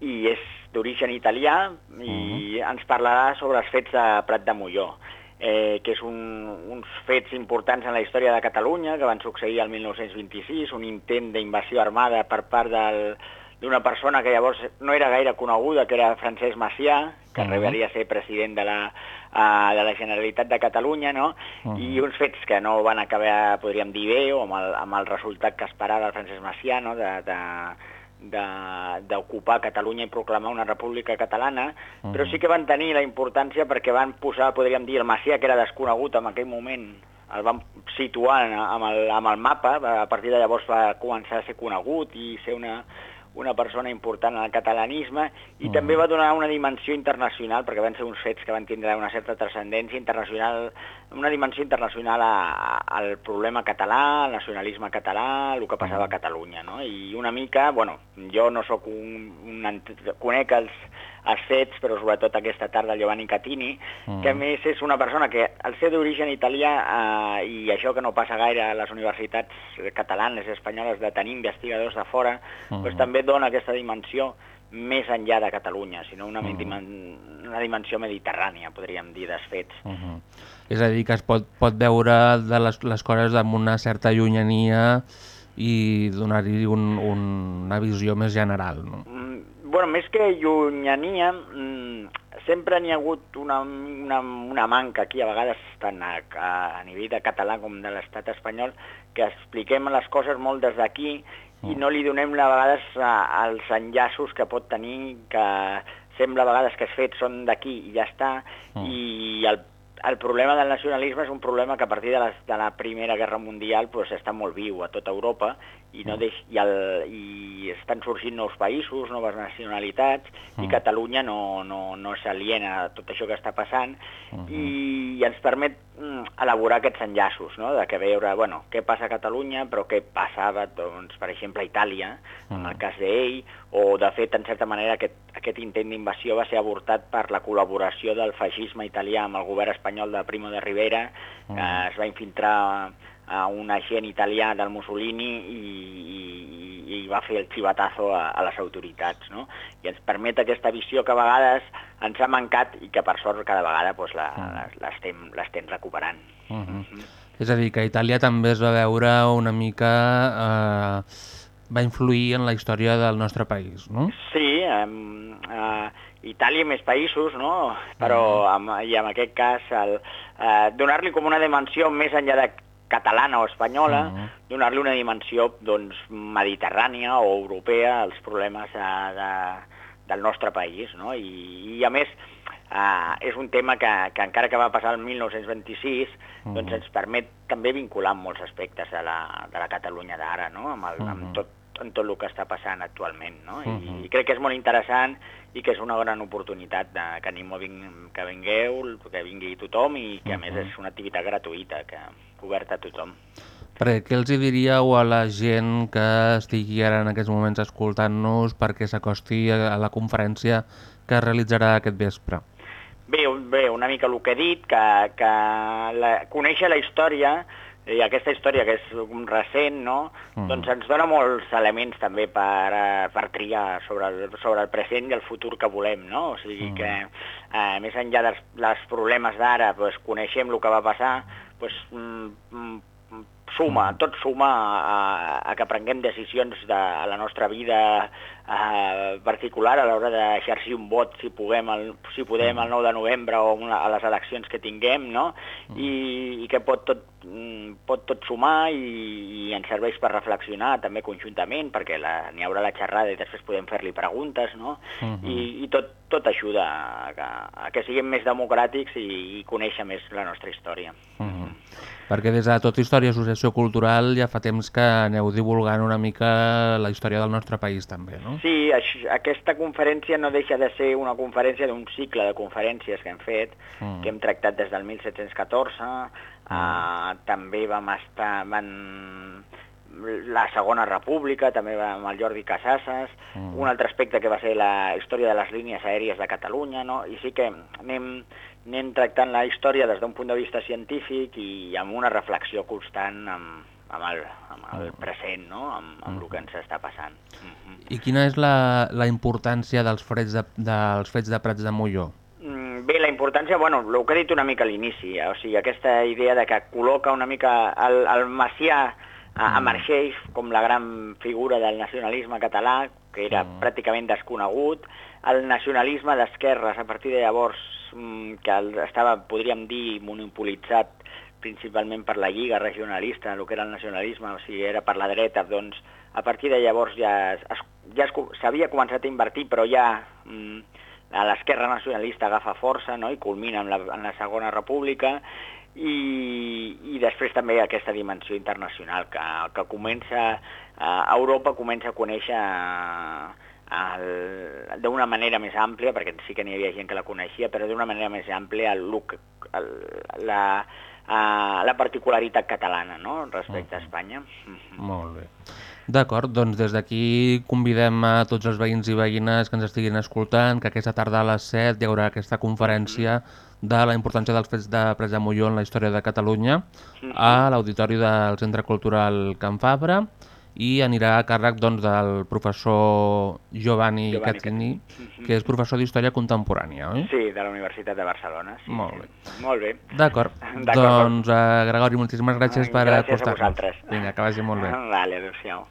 i és d'origen italià, i ens parlarà sobre els fets de Prat de Molló, eh, que és un, uns fets importants en la història de Catalunya, que van succeir el 1926, un intent d'invasió armada per part del, d'una persona que llavors no era gaire coneguda, que era Francesc Macià, que Mhm. arribaria a ser president de la, uh, de la Generalitat de Catalunya, no? i uns fets que no van acabar, podríem dir bé, o amb el, amb el resultat que esperava el Francesc Macià, no? de, de- d'ocupar Catalunya i proclamar una república catalana, però sí que van tenir la importància perquè van posar, podríem dir, el Macià, que era desconegut en aquell moment, el van situar en- amb el, amb el mapa, a partir de llavors va començar a ser conegut i ser una, una persona important en el catalanisme i també va donar una dimensió internacional, perquè van ser uns fets que van tindre una certa transcendència internacional, una dimensió internacional a- a- al problema català, al nacionalisme català, el que passava a Catalunya, no? I una mica, bueno, jo no sóc un, un conec els, els fets, però sobretot aquesta tarda Giovanni Catini, que a més és una persona que al ser d'origen italià eh, i això que no passa gaire a les universitats catalanes i espanyoles de tenir investigadors de fora, Mhm. doncs també dona aquesta dimensió més enllà de Catalunya, sinó una, dimen una dimensió mediterrània, podríem dir, dels fets. Uh -huh. És a dir, que es pot, pot veure de les, les coses amb una certa llunyania i donar-hi un, un, una visió més general. No? Mm, bueno, més que llunyania, mm, sempre n'hi ha hagut una, una, una manca aquí, a vegades tant a, a, a nivell de català com de l'estat espanyol, que expliquem les coses molt des d'aquí i no li donem a vegades a, els enllaços que pot tenir, que sembla a vegades que els fets són d'aquí i ja està, i el el problema del nacionalisme és un problema que a partir de la, de la Primera Guerra Mundial pues, està molt viu a tota Europa i, no deix, i, el, i estan sorgint nous països, noves nacionalitats, i Mm. Catalunya no, no, no s'aliena a tot això que està passant, i ens permet mm, elaborar aquests enllaços, no? de que veure bueno, què passa a Catalunya, però què passava, doncs, per exemple, a Itàlia, en el cas d'ell, o de fet, en certa manera, aquest, aquest intent d'invasió va ser avortat per la col·laboració del feixisme italià amb el govern espanyol de Primo de Rivera, que es va infiltrar a un agent italià del Mussolini i, i, i va fer el xivatazo a, a les autoritats, no? I ens permet aquesta visió que a vegades ens ha mancat i que per sort cada vegada doncs, la, la- l'estem l'estem recuperant. Uh -huh. És a dir, que Itàlia també es va veure una mica... Eh, va influir en la història del nostre país, no? Sí, um, uh, Itàlia i més països, no? Però amb, i en aquest cas el, uh, donar-li com una dimensió més enllà de catalana o espanyola, donar-li una dimensió doncs, mediterrània o europea als problemes uh, de, del nostre país, no? I, i a més, uh, és un tema que, que encara que va passar el 1926, doncs ens permet també vincular molts aspectes de la, de la Catalunya d'ara, no? Amb, el, amb tot en tot el que està passant actualment, no? I, Mhm. I crec que és molt interessant i que és una gran oportunitat de, que animo ving, que vingueu, que vingui tothom i que a més és una activitat gratuïta, que oberta a tothom. Perquè què els hi diríeu a la gent que estigui ara en aquests moments escoltant-nos perquè s'acosti a la conferència que es realitzarà aquest vespre? Bé, bé, una mica el que he dit, que, que la, conèixer la història i aquesta història que és un recent, no? Mhm. doncs ens dona molts elements també per, eh, per triar sobre el, sobre el present i el futur que volem, no? O sigui que, eh, més enllà dels, dels problemes d'ara, doncs, coneixem el que va passar, doncs, mm, mm, suma, tot suma a, a que prenguem decisions de a la nostra vida eh, particular a l'hora d'exercir un vot si, puguem el, si podem el 9 de novembre o una, a les eleccions que tinguem, no? I, i que pot tot, mm, pot tot sumar i, i ens serveix per reflexionar també conjuntament, perquè n'hi haurà la xerrada i després podem fer-li preguntes, no? Mhm. I, i tot, tot ajuda a que, a que siguem més democràtics i, i conèixer més la nostra història. Mhm. Perquè des de Tot Història Associació Cultural ja fa temps que aneu divulgant una mica la història del nostre país també, no? Sí, aix, aquesta conferència no deixa de ser una conferència d'un cicle de conferències que hem fet, Mm. que hem tractat des del 1714, uh, també vam estar... Van, la Segona República, també va amb el Jordi Casasses, Mm. un altre aspecte que va ser la història de les línies aèries de Catalunya, no? i sí que anem, anem tractant la història des d'un punt de vista científic i amb una reflexió constant amb, amb, el, amb el present, no? amb, amb el que ens està passant. I quina és la, la importància dels fets de, dels fets de Prats de Molló? Mm, Bé, la importància, bueno, el que he dit una mica a l'inici, o sigui, aquesta idea de que col·loca una mica el, el Macià a, emergeix com la gran figura del nacionalisme català, que era pràcticament desconegut, el nacionalisme d'esquerres a partir de llavors, mm, que estava, podríem dir, monopolitzat principalment per la Lliga regionalista, el que era el nacionalisme, o sigui, era per la dreta, doncs a partir de llavors ja ja s'havia començat a invertir, però ja mm, l'esquerra nacionalista agafa força no? i culmina en la, en la Segona República i, i després també aquesta dimensió internacional que, que comença, a Europa comença a conèixer el- d'una manera més àmplia, perquè sí que n'hi havia gent que la coneixia, però d'una manera més àmplia el look, el, la, uh, la particularitat catalana no? respecte a Espanya. Molt bé. D'acord, doncs des d'aquí convidem a tots els veïns i veïnes que ens estiguin escoltant que aquesta tarda a les 7 hi haurà aquesta conferència de la importància dels fets de Pres de Molló en la història de Catalunya a l'Auditori del Centre Cultural Can Fabra i anirà a càrrec doncs, del professor Giovanni, Giovanni Catini, que és professor d'Història Contemporània, oi? Sí, de la Universitat de Barcelona. Sí, Molt sí. bé. Molt bé. D'acord. Doncs, uh, Gregori, moltíssimes gràcies per Gràcies a acostar-nos. vosaltres. Vinga, que vagi molt bé. Vale, adéu-siau.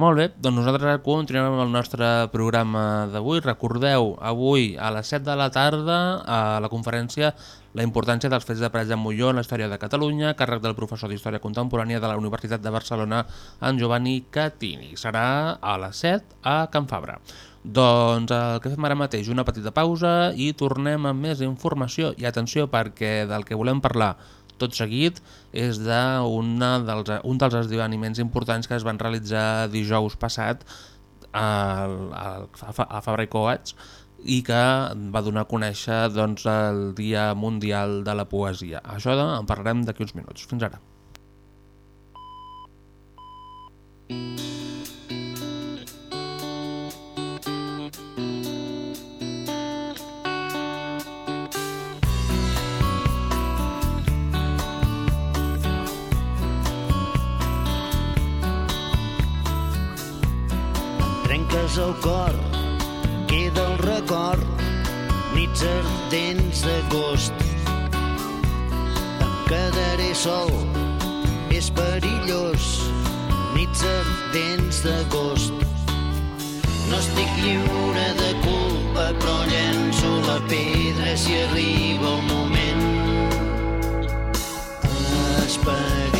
Molt bé, doncs nosaltres continuem amb el nostre programa d'avui. Recordeu, avui a les 7 de la tarda a la conferència La importància dels fets de Prats de Molló en la història de Catalunya, a càrrec del professor d'Història Contemporània de la Universitat de Barcelona, en Giovanni Catini. Serà a les 7 a Can Fabra. Doncs el que fem ara mateix, una petita pausa i tornem amb més informació. I atenció, perquè del que volem parlar Tot seguit és de una dels, un dels esdeveniments importants que es van realitzar dijous passat al, al, a Fabra i Coats i que va donar a conèixer doncs, el Dia Mundial de la Poesia. Això en parlarem d'aquí uns minuts. Fins ara. Trenques el cor, nits ardents d'agost. Em quedaré sol, és perillós, nits ardents d'agost. No estic lliure de culpa, però llenço la pedra si arriba el moment. Esperit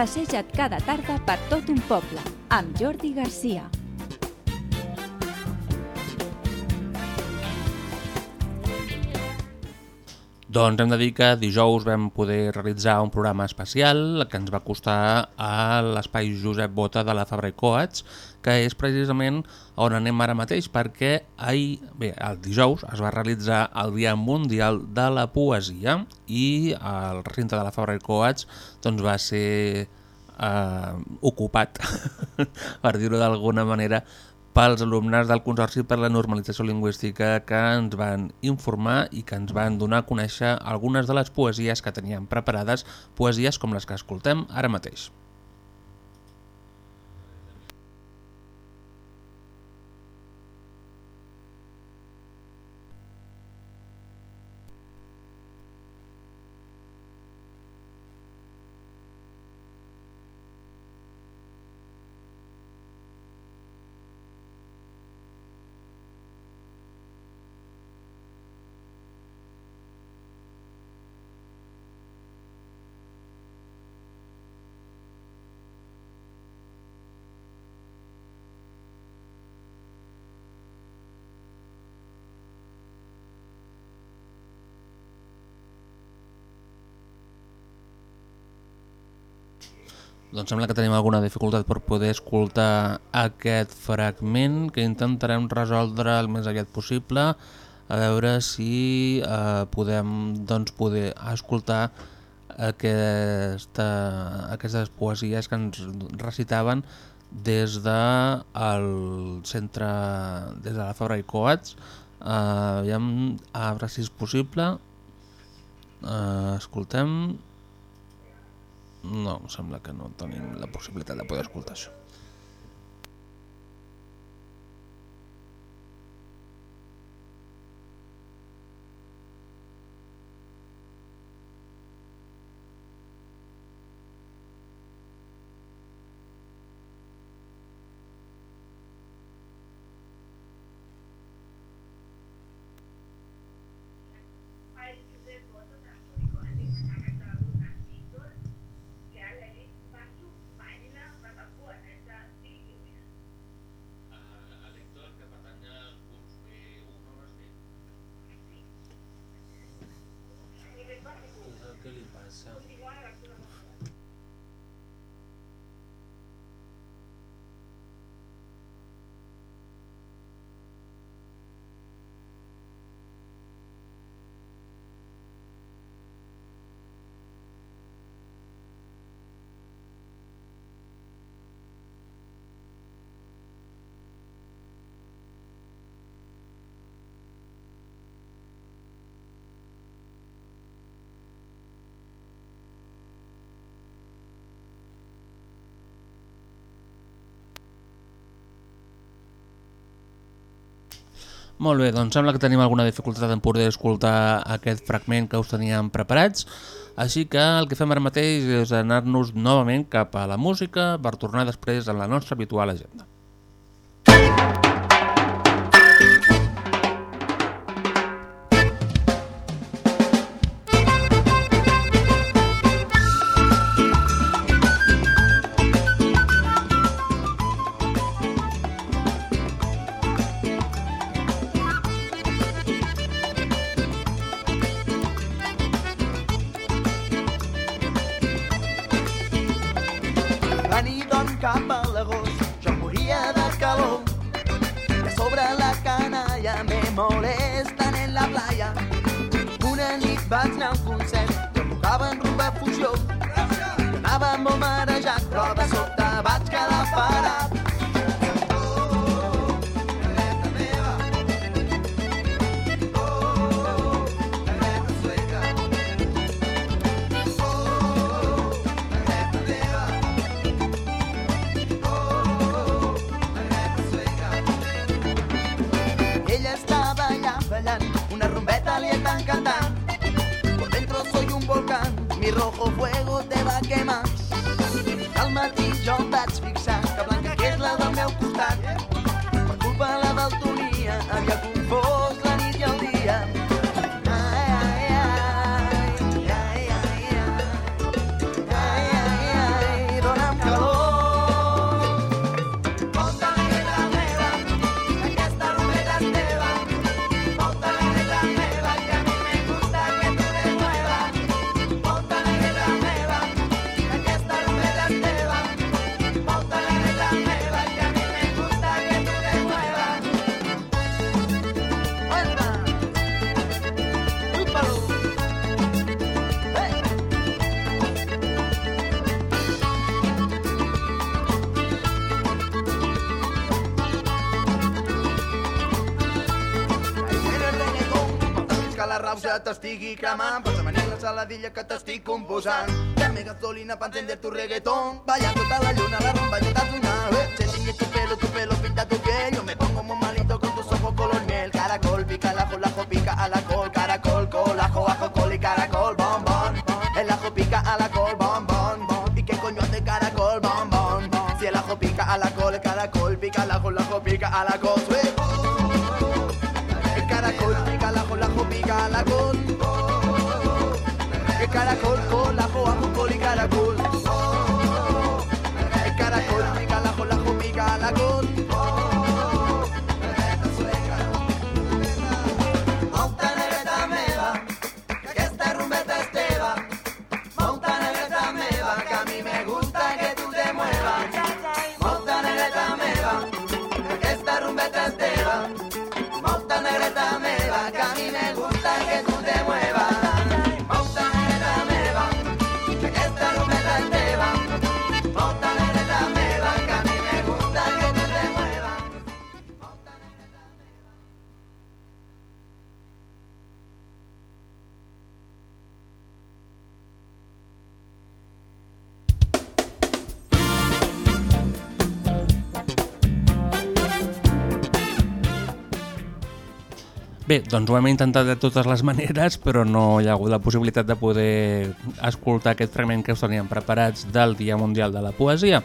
Passeja't cada tarda per tot un poble, amb Jordi Garcia. Doncs hem de dir que dijous vam poder realitzar un programa especial que ens va costar a l'espai Josep Bota de la Fabra i Coats, que és precisament on anem ara mateix, perquè ahir, bé, el dijous es va realitzar el Dia Mundial de la Poesia i el recinte de la Fabra i Coats doncs, va ser eh, ocupat, per dir-ho d'alguna manera, pels alumnes del Consorci per la Normalització Lingüística que ens van informar i que ens van donar a conèixer algunes de les poesies que teníem preparades, poesies com les que escoltem ara mateix. Doncs sembla que tenim alguna dificultat per poder escoltar aquest fragment que intentarem resoldre el més aviat possible a veure si eh, podem doncs, poder escoltar aquesta, aquestes poesies que ens recitaven des de el centre des de la Fabra i Coats. Eh, aviam, a veure si és possible eh, escoltem no, em sembla que no tenim la possibilitat de poder escoltar això. Molt bé, doncs sembla que tenim alguna dificultat en poder escoltar aquest fragment que us teníem preparats, així que el que fem ara mateix és anar-nos novament cap a la música per tornar després a la nostra habitual agenda. Rausa t'estigui cremant. Posa venir la saladilla que t'estic composant. Dame gasolina pa encender tu reggaetón. Vaya tota la lluna, la rumba ya está sonando eh. Se tiñe tu pelo, tu pelo I go Bé, doncs ho hem intentat de totes les maneres, però no hi ha hagut la possibilitat de poder escoltar aquest fragment que us teníem preparats del Dia Mundial de la Poesia.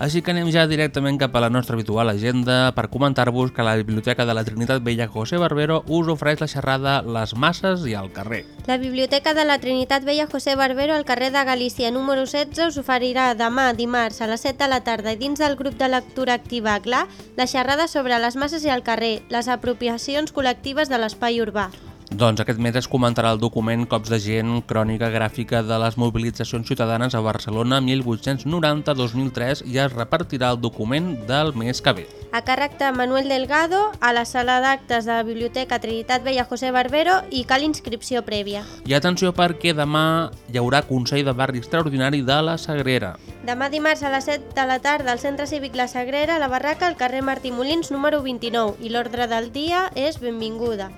Així que anem ja directament cap a la nostra habitual agenda per comentar-vos que la Biblioteca de la Trinitat Vella José Barbero us ofereix la xerrada Les Masses i el carrer. La Biblioteca de la Trinitat Vella José Barbero al carrer de Galícia número 16 us oferirà demà dimarts a les 7 de la tarda i dins del grup de lectura activa GLA la xerrada sobre les masses i el carrer, les apropiacions col·lectives de l'espai urbà. Doncs aquest mes es comentarà el document Cops de gent, crònica gràfica de les mobilitzacions ciutadanes a Barcelona 1890-2003 i es repartirà el document del mes que ve. A càrrec de Manuel Delgado, a la sala d'actes de la Biblioteca Trinitat Vella José Barbero i cal inscripció prèvia. I atenció perquè demà hi haurà Consell de Barri Extraordinari de la Sagrera. Demà dimarts a les 7 de la tarda al Centre Cívic La Sagrera, a la barraca al carrer Martí Molins número 29 i l'ordre del dia és benvinguda.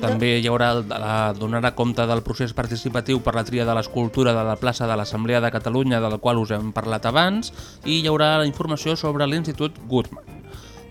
També hi haurà la, donarà compte del procés participatiu per la tria de l'escultura de la plaça de l'Assemblea de Catalunya, de la qual us hem parlat abans, i hi haurà la informació sobre l'Institut Goodman.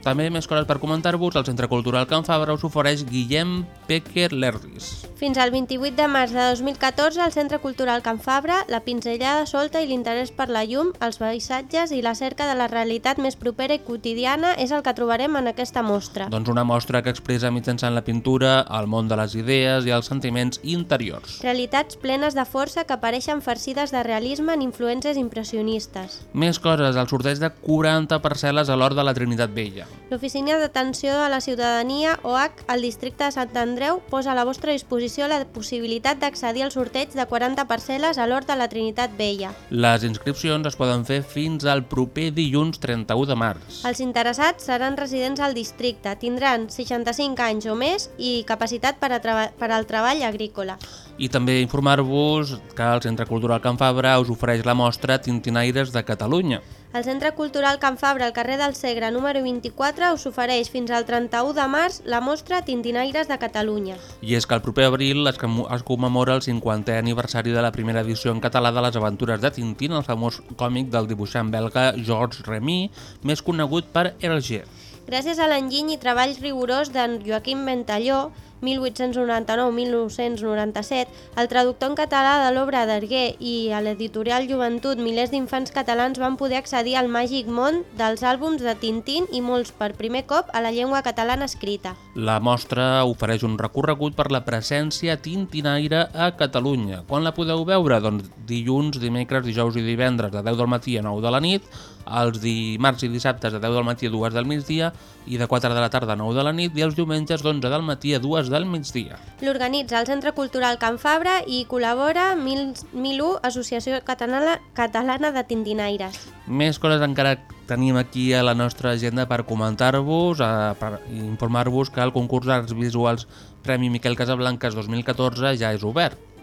També més coses per comentar-vos, el Centre Cultural Can Fabra us ofereix Guillem Pecker Lerris. Fins al 28 de març de 2014, al Centre Cultural Can Fabra, la pinzellada solta i l'interès per la llum, els paisatges i la cerca de la realitat més propera i quotidiana és el que trobarem en aquesta mostra. Doncs una mostra que expressa mitjançant la pintura el món de les idees i els sentiments interiors. Realitats plenes de força que apareixen farcides de realisme en influències impressionistes. Més coses, el sorteig de 40 parcel·les a l'Hort de la Trinitat Vella. L'Oficina d'Atenció a la Ciutadania, OH, al districte de Sant Andreu, posa a la vostra disposició la possibilitat d'accedir al sorteig de 40 parcel·les a l'Hort de la Trinitat Vella. Les inscripcions es poden fer fins al proper dilluns 31 de març. Els interessats seran residents al districte, tindran 65 anys o més i capacitat per, a per al treball agrícola. I també informar-vos que el Centre Cultural Can Fabra us ofereix la mostra Tintinaires de Catalunya. El Centre Cultural Can Fabra, al carrer del Segre, número 24, us ofereix fins al 31 de març la mostra Tintinaires de Catalunya. I és que el proper abril es, com- es commemora el 50è aniversari de la primera edició en català de les aventures de Tintín, el famós còmic del dibuixant belga Georges Remy, més conegut per Hergé. Gràcies a l'enginy i treball rigorós d'en Joaquim Ventalló, 1899-1997, el traductor en català de l'obra d'Arguer i a l'editorial Joventut, milers d'infants catalans van poder accedir al màgic món dels àlbums de Tintín i molts per primer cop a la llengua catalana escrita. La mostra ofereix un recorregut per la presència tintinaire a Catalunya. Quan la podeu veure? Doncs dilluns, dimecres, dijous i divendres de 10 del matí a 9 de la nit, els dimarts i dissabtes de 10 del matí a 2 del migdia i de 4 de la tarda a 9 de la nit i els diumenges d'11 del matí a 2 del migdia. L'organitza el Centre Cultural Can Fabra i col·labora Mil, 1001 Associació Catalana, Catalana de Tintinaires. Més coses encara tenim aquí a la nostra agenda per comentar-vos, eh, per informar-vos que el concurs d'arts visuals Premi Miquel Casablanques 2014 ja és obert.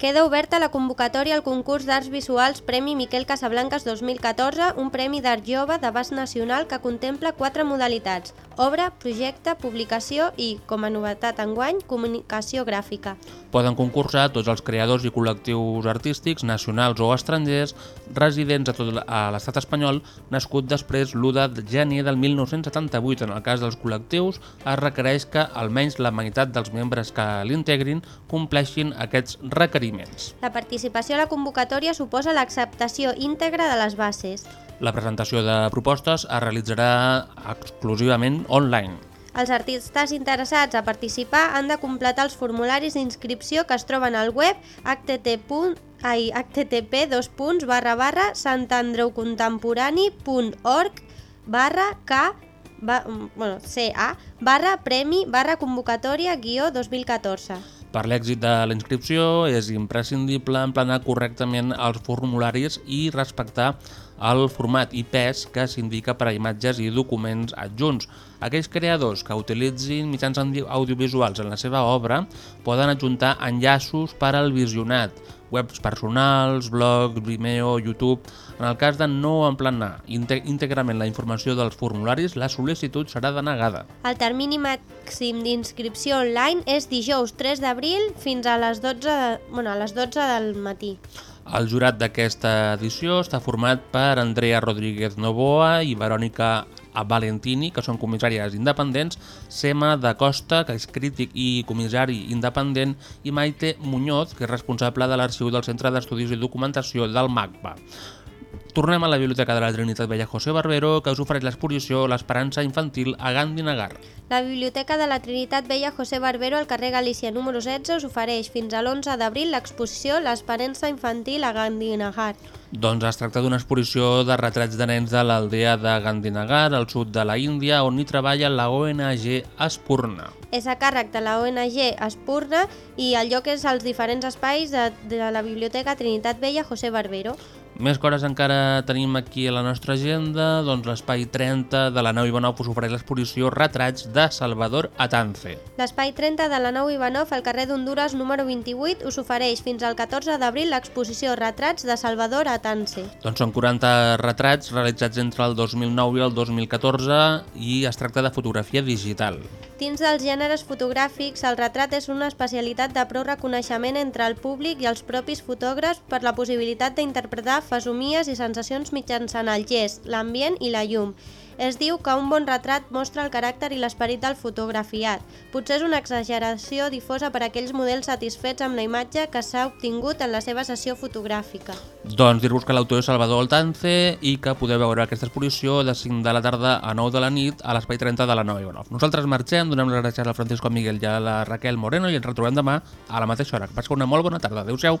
Queda oberta la convocatòria al concurs d'arts visuals Premi Miquel Casablanques 2014, un premi d'art jove d'abast nacional que contempla quatre modalitats, obra, projecte, publicació i, com a novetat enguany, comunicació gràfica. Poden concursar tots els creadors i col·lectius artístics, nacionals o estrangers, residents a tot l'estat espanyol, nascut després l'1 de gener del 1978. En el cas dels col·lectius, es requereix que almenys la meitat dels membres que l'integrin compleixin aquests requeriments. La participació a la convocatòria suposa l'acceptació íntegra de les bases. La presentació de propostes es realitzarà exclusivament online. Els artistes interessats a participar han de completar els formularis d'inscripció que es troben al web http, ai, http dos punts, barra, barra, santandreucontemporani.org barra k ba, bueno, ca barra premi barra convocatòria guió 2014. Per l'èxit de la inscripció és imprescindible emplenar correctament els formularis i respectar el format i pes que s'indica per a imatges i documents adjunts. Aquells creadors que utilitzin mitjans audi- audiovisuals en la seva obra poden adjuntar enllaços per al visionat, webs personals, blogs, Vimeo, YouTube... En el cas de no emplenar íntegrament la informació dels formularis, la sol·licitud serà denegada. El termini màxim d'inscripció online és dijous 3 d'abril fins a les 12, de, bueno, a les 12 del matí. El jurat d'aquesta edició està format per Andrea Rodríguez Novoa i Verònica Valentini, que són comissàries independents, Sema da Costa, que és crític i comissari independent, i Maite Muñoz, que és responsable de l'arxiu del Centre d'Estudis i Documentació del MACBA. Tornem a la Biblioteca de la Trinitat Vella José Barbero, que us ofereix l'exposició L'esperança infantil a Gandhi Nagar. La Biblioteca de la Trinitat Vella José Barbero al carrer Galícia número 16 us ofereix fins a l'11 d'abril l'exposició L'esperança infantil a Gandhinagar. Doncs es tracta d'una exposició de retrats de nens de l'aldea de Gandhinagar, al sud de la Índia, on hi treballa la ONG Espurna. És a càrrec de la ONG Espurna i el lloc és als diferents espais de, de la Biblioteca Trinitat Vella José Barbero. Més coses encara tenim aquí a la nostra agenda, doncs l'espai 30 de la nau Ivanov us ofereix l'exposició Retrats de Salvador Atance. L'espai 30 de la nou Ivanov al carrer d'Honduras número 28 us ofereix fins al 14 d'abril l'exposició Retrats de Salvador Atance. Doncs són 40 retrats realitzats entre el 2009 i el 2014 i es tracta de fotografia digital. Dins dels gèneres fotogràfics, el retrat és una especialitat de prou reconeixement entre el públic i els propis fotògrafs per la possibilitat d'interpretar fesomies i sensacions mitjançant el gest, l'ambient i la llum. Es diu que un bon retrat mostra el caràcter i l'esperit del fotografiat. Potser és una exageració difosa per a aquells models satisfets amb la imatge que s'ha obtingut en la seva sessió fotogràfica. Doncs dir-vos que l'autor és Salvador Altance i que podeu veure aquesta exposició de 5 de la tarda a 9 de la nit a l'Espai 30 de la 9 i 9. Nosaltres marxem, donem les gràcies al Francisco Miguel i a la Raquel Moreno i ens retrobem demà a la mateixa hora. Que passeu una molt bona tarda. Adéu-siau.